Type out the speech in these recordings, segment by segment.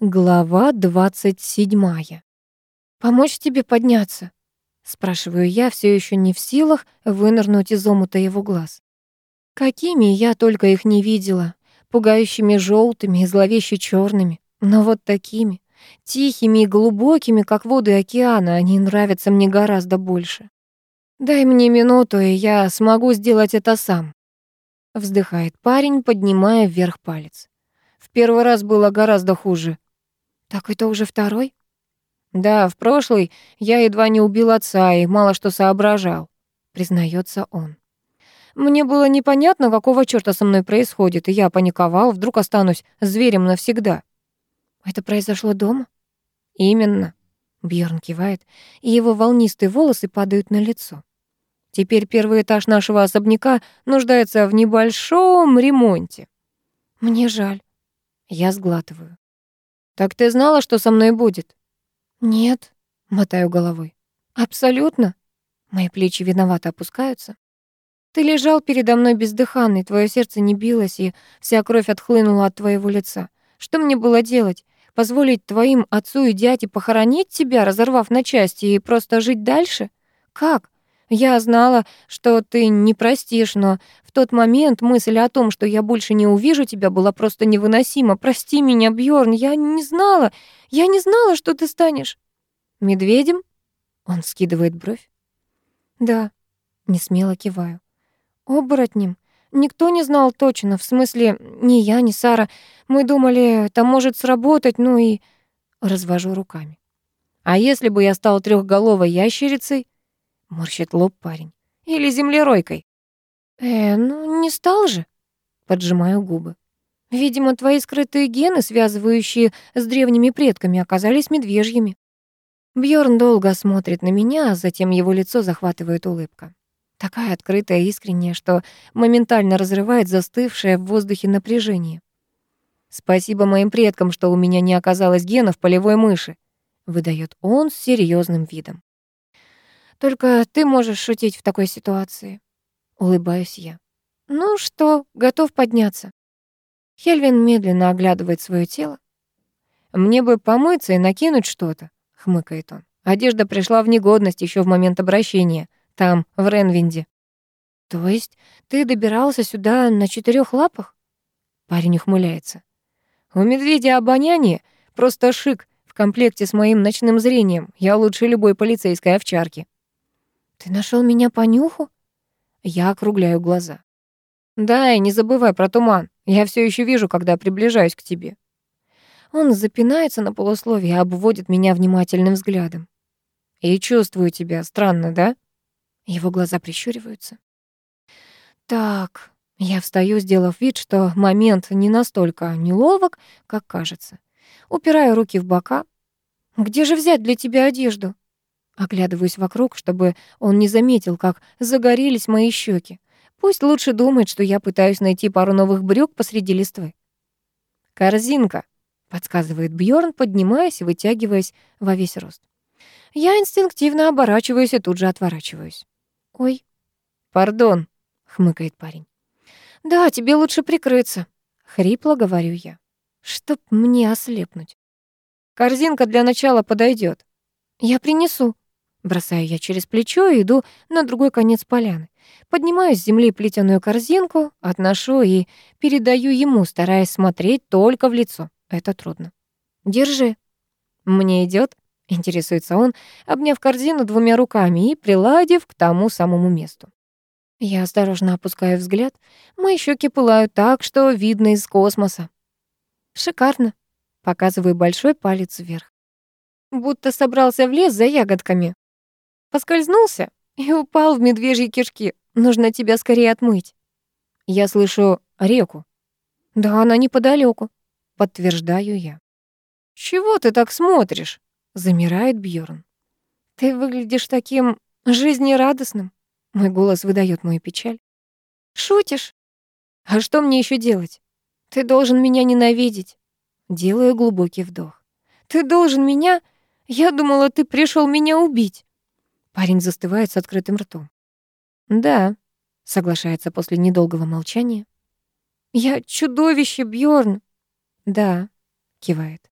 Глава двадцать седьмая. «Помочь тебе подняться?» Спрашиваю я, все еще не в силах вынырнуть из омута его глаз. Какими я только их не видела. Пугающими желтыми и зловеще черными. Но вот такими, тихими и глубокими, как воды океана, они нравятся мне гораздо больше. «Дай мне минуту, и я смогу сделать это сам», — вздыхает парень, поднимая вверх палец. «В первый раз было гораздо хуже». «Так это уже второй?» «Да, в прошлый я едва не убил отца и мало что соображал», — признается он. «Мне было непонятно, какого чёрта со мной происходит, и я паниковал, вдруг останусь зверем навсегда». «Это произошло дома?» «Именно», — Бьорн кивает, и его волнистые волосы падают на лицо. Теперь первый этаж нашего особняка нуждается в небольшом ремонте. Мне жаль. Я сглатываю. Так ты знала, что со мной будет? Нет, мотаю головой. Абсолютно. Мои плечи виновато опускаются. Ты лежал передо мной бездыханный, твое сердце не билось, и вся кровь отхлынула от твоего лица. Что мне было делать? Позволить твоим отцу и дяде похоронить тебя, разорвав на части, и просто жить дальше? Как? Я знала, что ты не простишь, но в тот момент мысль о том, что я больше не увижу тебя, была просто невыносима. Прости меня, Бьорн, я не знала, я не знала, что ты станешь. Медведем? Он скидывает бровь. Да, не смело киваю. Оборотнем. Никто не знал точно, в смысле, ни я, ни Сара. Мы думали, это может сработать, ну и... Развожу руками. А если бы я стал трехголовой ящерицей? Морщит лоб парень. Или землеройкой. Э, ну не стал же. Поджимаю губы. Видимо, твои скрытые гены, связывающие с древними предками, оказались медвежьими. Бьорн долго смотрит на меня, а затем его лицо захватывает улыбка. Такая открытая и искренняя, что моментально разрывает застывшее в воздухе напряжение. «Спасибо моим предкам, что у меня не оказалось генов полевой мыши», выдает он с серьезным видом. Только ты можешь шутить в такой ситуации. Улыбаюсь я. Ну что, готов подняться? Хельвин медленно оглядывает свое тело. Мне бы помыться и накинуть что-то, хмыкает он. Одежда пришла в негодность еще в момент обращения, там, в Ренвинде. То есть ты добирался сюда на четырех лапах? Парень ухмыляется. У медведя обоняние просто шик в комплекте с моим ночным зрением. Я лучше любой полицейской овчарки. «Ты нашел меня по нюху?» Я округляю глаза. «Да, и не забывай про туман. Я все еще вижу, когда приближаюсь к тебе». Он запинается на полусловие обводит меня внимательным взглядом. «И чувствую тебя. Странно, да?» Его глаза прищуриваются. «Так...» Я встаю, сделав вид, что момент не настолько неловок, как кажется. Упираю руки в бока. «Где же взять для тебя одежду?» Оглядываюсь вокруг, чтобы он не заметил, как загорелись мои щеки. Пусть лучше думает, что я пытаюсь найти пару новых брюк посреди листвы. «Корзинка», — подсказывает Бьорн, поднимаясь и вытягиваясь во весь рост. Я инстинктивно оборачиваюсь и тут же отворачиваюсь. «Ой». «Пардон», — хмыкает парень. «Да, тебе лучше прикрыться», — хрипло говорю я. «Чтоб мне ослепнуть». «Корзинка для начала подойдет. «Я принесу», Бросаю я через плечо и иду на другой конец поляны. Поднимаю с земли плетеную корзинку, отношу и передаю ему, стараясь смотреть только в лицо. Это трудно. «Держи». «Мне идет? интересуется он, обняв корзину двумя руками и приладив к тому самому месту. Я осторожно опускаю взгляд. Мои щеки пылают так, что видно из космоса. «Шикарно», — показываю большой палец вверх. Будто собрался в лес за ягодками. Поскользнулся и упал в медвежьи кишки. Нужно тебя скорее отмыть. Я слышу реку. Да, она неподалеку, подтверждаю я. Чего ты так смотришь? Замирает Бьорн. Ты выглядишь таким жизнерадостным. Мой голос выдает мою печаль. Шутишь? А что мне еще делать? Ты должен меня ненавидеть. Делаю глубокий вдох. Ты должен меня... Я думала, ты пришел меня убить. Парень застывает с открытым ртом. «Да», — соглашается после недолгого молчания. «Я чудовище, Бьорн. «Да», — кивает.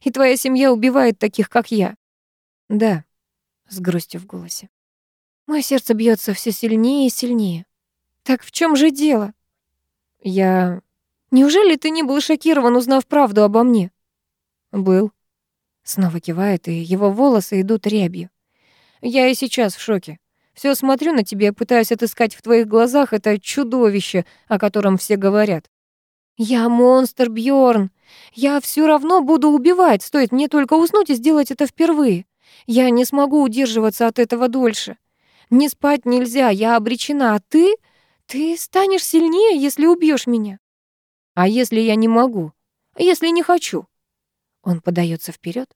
И твоя семья убивает таких, как я. Да, с грустью в голосе. Мое сердце бьется все сильнее и сильнее. Так в чем же дело? Я... Неужели ты не был шокирован, узнав правду обо мне? Был. Снова кивает, и его волосы идут рябью. Я и сейчас в шоке. Все смотрю на тебя пытаюсь отыскать в твоих глазах это чудовище, о котором все говорят. Я монстр, Бьорн. Я все равно буду убивать, стоит мне только уснуть и сделать это впервые. Я не смогу удерживаться от этого дольше. Не спать нельзя, я обречена, а ты... Ты станешь сильнее, если убьешь меня. А если я не могу? Если не хочу? Он подается вперед.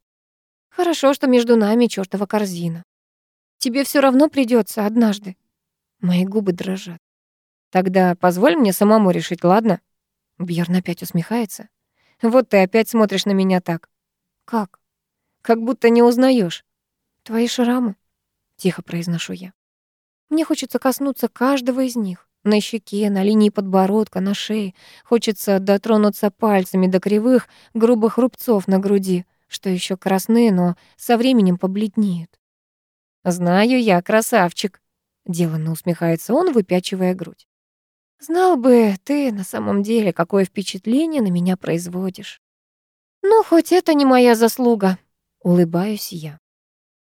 Хорошо, что между нами чёртова корзина. Тебе все равно придется однажды. Мои губы дрожат. Тогда позволь мне самому решить, ладно? Бьерн опять усмехается. Вот ты опять смотришь на меня так. Как? Как будто не узнаешь. Твои шрамы, тихо произношу я. Мне хочется коснуться каждого из них. На щеке, на линии подбородка, на шее. Хочется дотронуться пальцами до кривых, грубых рубцов на груди, что еще красные, но со временем побледнеют. «Знаю я, красавчик», — деланно усмехается он, выпячивая грудь. «Знал бы ты на самом деле, какое впечатление на меня производишь». «Ну, хоть это не моя заслуга», — улыбаюсь я.